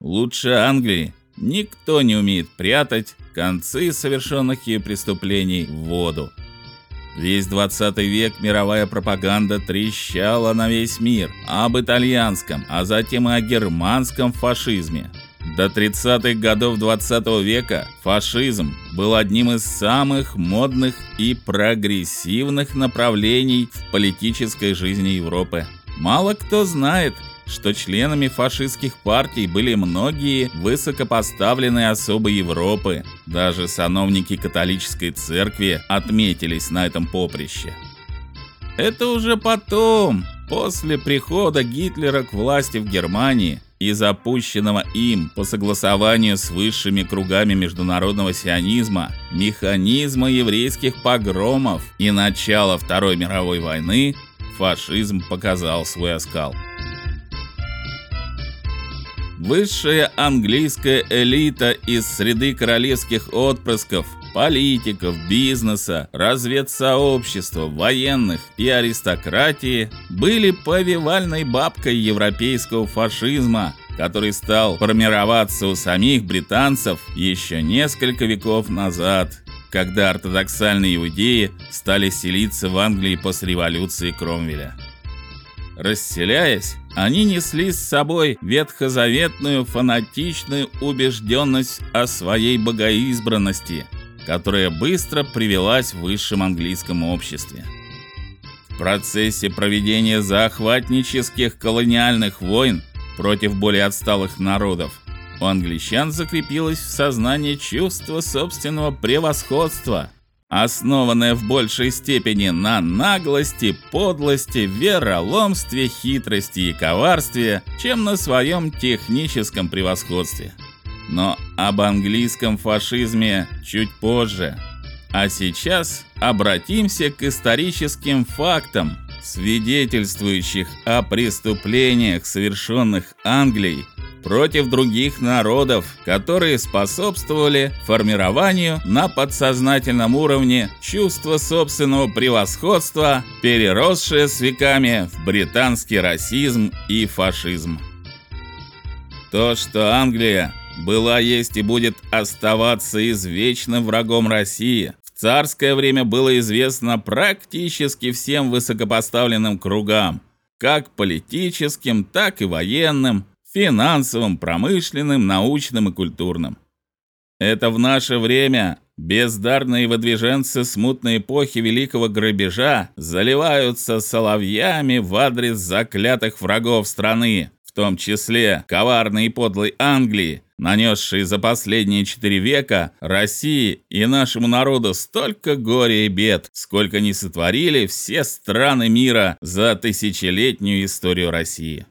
Лучше Англии никто не умеет прятать концы совершенных ею преступлений в воду. Весь 20 век мировая пропаганда трещала на весь мир об итальянском, а затем и о германском фашизме. До 30-х годов 20 века фашизм был одним из самых модных и прогрессивных направлений в политической жизни Европы. Мало кто знает, что членами фашистских партий были многие высокопоставленные особы Европы. Даже сановники католической церкви отметились на этом поприще. Это уже потом, после прихода Гитлера к власти в Германии и запущенного им по согласованию с высшими кругами международного сионизма механизма еврейских погромов и начала Второй мировой войны, фашизм показал свой оскал. Высшая английская элита из среды королевских отпрысков, политиков, бизнеса, разведсообщества, военных и аристократии были повивальной бабкой европейского фашизма, который стал формироваться у самих британцев еще несколько веков назад, когда ортодоксальные иудеи стали селиться в Англии после революции Кромвеля. Расселяясь, они несли с собой ветхозаветную фанатичную убежденность о своей богоизбранности, которая быстро привелась в высшем английском обществе. В процессе проведения захватнических колониальных войн против более отсталых народов у англичан закрепилось в сознании чувство собственного превосходства – основанная в большей степени на наглости, подлости, вероломстве, хитрости и коварстве, чем на своем техническом превосходстве. Но об английском фашизме чуть позже. А сейчас обратимся к историческим фактам, свидетельствующих о преступлениях, совершенных Англией против других народов, которые способствовали формированию на подсознательном уровне чувства собственного превосходства, переросшее с веками в британский расизм и фашизм. То, что Англия была, есть и будет оставаться извечным врагом России, в царское время было известно практически всем высокопоставленным кругам, как политическим, так и военным, финансовым, промышленным, научным и культурным. Это в наше время бездарные выдвиженцы смутной эпохи великого грабежа заливаются соловьями в адрес заклятых врагов страны, в том числе коварной и подлой Англии, нанесшей за последние четыре века России и нашему народу столько горя и бед, сколько не сотворили все страны мира за тысячелетнюю историю России.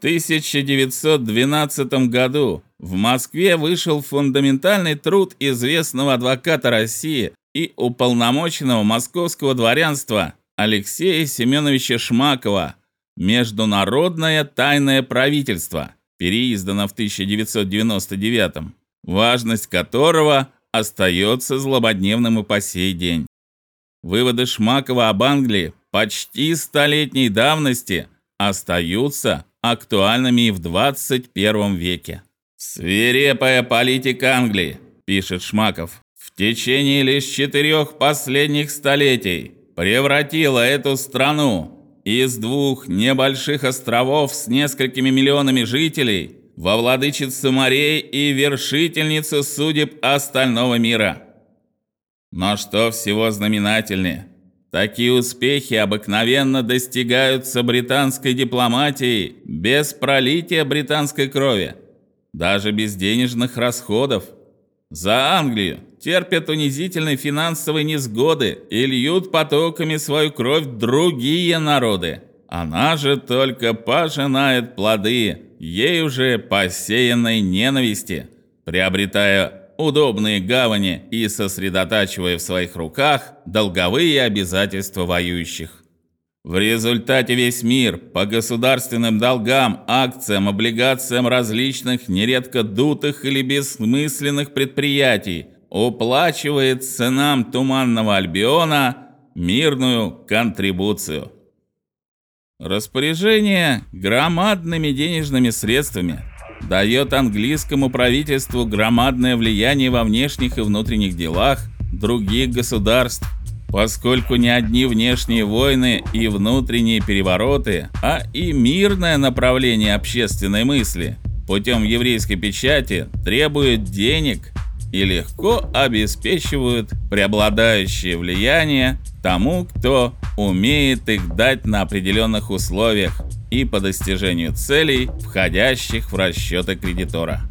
В 1912 году в Москве вышел фундаментальный труд известного адвоката России и уполномоченного московского дворянства Алексея Семеновича Шмакова Международное тайное правительство, переиздано в 1999, важность которого остается злободневным и по сей день. Выводы Шмакова об Англии почти столетней давности остаются актуальными в 21 веке. Свирепая политика Англии, пишет Шмаков, в течение лишь четырех последних столетий превратила эту страну из двух небольших островов с несколькими миллионами жителей во владычицу морей и вершительницу судеб остального мира. Но что всего знаменательнее, Такие успехи обыкновенно достигаются британской дипломатией без пролития британской крови, даже без денежных расходов. За Англию терпят унизительные финансовые несгоды и льют потоками свою кровь другие народы. Она же только пожинает плоды ей уже посеянной ненависти, приобретая удобные гавани и сосредотачивая в своих руках долговые обязательства воюющих. В результате весь мир по государственным долгам, акциям, облигациям различных, нередко дутых или бессмысленных предприятий уплачивает ценам Туманного Альбиона мирную контрибуцию. Распоряжение громадными денежными средствами дает английскому правительству громадное влияние во внешних и внутренних делах других государств, поскольку не одни внешние войны и внутренние перевороты, а и мирное направление общественной мысли путем еврейской печати требуют денег и легко обеспечивают преобладающее влияние тому, кто умеет их дать на определенных условиях и по достижению целей, входящих в расчеты кредитора.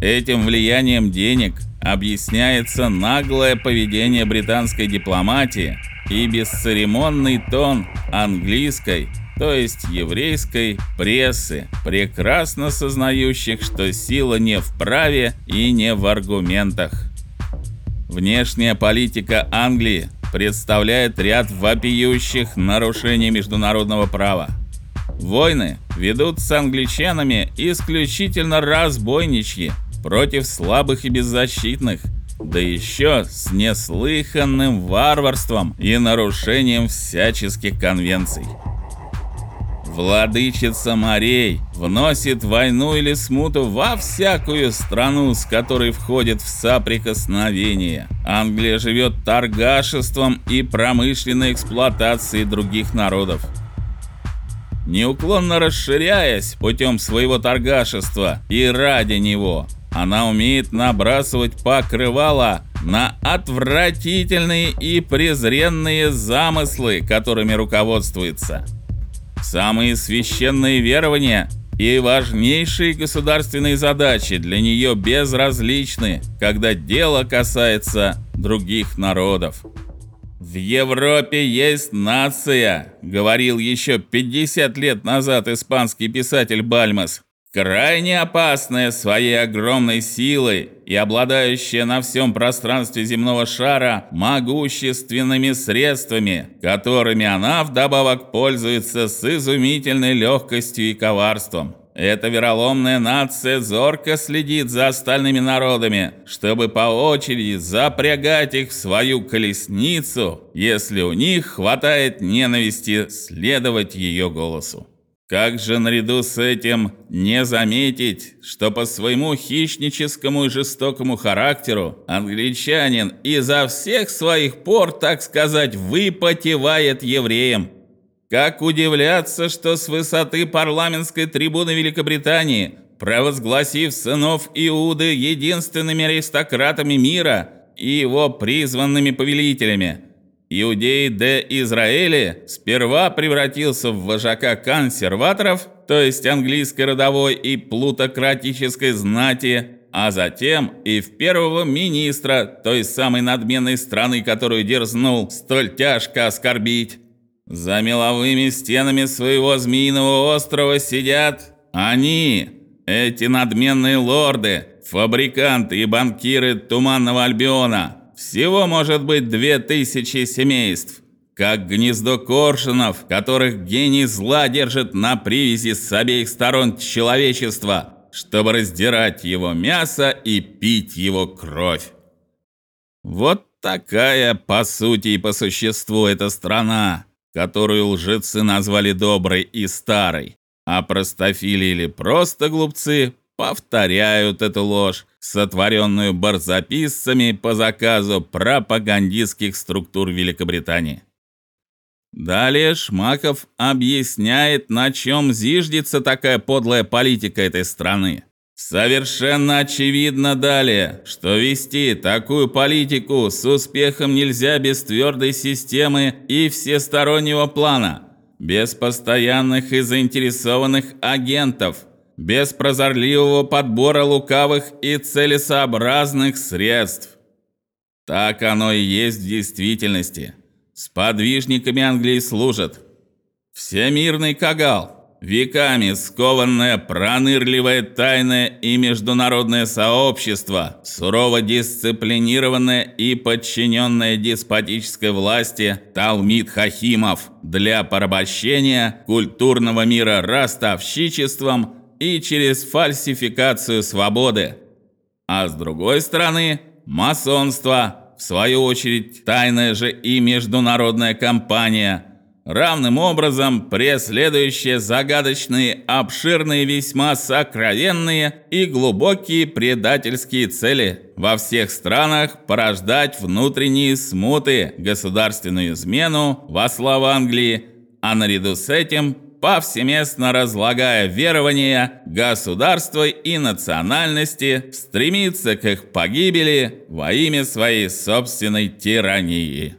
Этим влиянием денег объясняется наглое поведение британской дипломатии и бесцеремонный тон английской, то есть еврейской прессы, прекрасно сознающих, что сила не в праве и не в аргументах. Внешняя политика Англии представляет ряд вопиющих нарушений международного права. Войны ведут с англичанами исключительно разбойничьи против слабых и беззащитных, да еще с неслыханным варварством и нарушением всяческих конвенций. Владычица морей вносит войну или смуту во всякую страну, с которой входит в соприкосновение. Англия живет торгашеством и промышленной эксплуатацией других народов. Неуклонно расширяясь путем своего торгашества и ради него, она умеет набрасывать покрывало на отвратительные и презренные замыслы, которыми руководствуется. Самые священные верования и важнейшие государственные задачи для нее безразличны, когда дело касается других народов. В Европе есть нация, говорил еще 50 лет назад испанский писатель Бальмас крайне опасная своей огромной силой и обладающая на всем пространстве земного шара могущественными средствами, которыми она вдобавок пользуется с изумительной легкостью и коварством. Эта вероломная нация зорко следит за остальными народами, чтобы по очереди запрягать их в свою колесницу, если у них хватает ненависти следовать ее голосу. Как же наряду с этим не заметить, что по своему хищническому и жестокому характеру англичанин изо всех своих пор, так сказать, выпотевает евреям? Как удивляться, что с высоты парламентской трибуны Великобритании, провозгласив сынов Иуды единственными аристократами мира и его призванными повелителями, Иудей де Израиле сперва превратился в вожака консерваторов, то есть английской родовой и плутократической знати, а затем и в первого министра той самой надменной страны, которую дерзнул столь тяжко оскорбить. За меловыми стенами своего змеиного острова сидят они, эти надменные лорды, фабриканты и банкиры Туманного Альбиона, всего может быть две тысячи семейств, как гнездо коршунов, которых гений зла держит на привязи с обеих сторон человечества, чтобы раздирать его мясо и пить его кровь. Вот такая по сути и по существу эта страна, которую лжецы назвали доброй и старой, а простофили или просто глупцы повторяют эту ложь, сотворенную барзаписцами по заказу пропагандистских структур Великобритании. Далее Шмаков объясняет, на чем зиждется такая подлая политика этой страны. Совершенно очевидно далее, что вести такую политику с успехом нельзя без твердой системы и всестороннего плана, без постоянных и заинтересованных агентов, без прозорливого подбора лукавых и целесообразных средств. Так оно и есть в действительности. С подвижниками Англии служат всемирный кагал, веками скованное пронырливое тайное и международное сообщество, сурово дисциплинированное и подчиненное деспотической власти Талмит Хахимов для порабощения культурного мира ростовщичеством и через фальсификацию свободы. А с другой стороны, масонство, в свою очередь, тайная же и международная компания, равным образом преследующее загадочные, обширные, весьма сокровенные и глубокие предательские цели во всех странах порождать внутренние смуты, государственную измену во славу Англии, а наряду с этим повсеместно разлагая верования государства и национальности, стремится к их погибели во имя своей собственной тирании.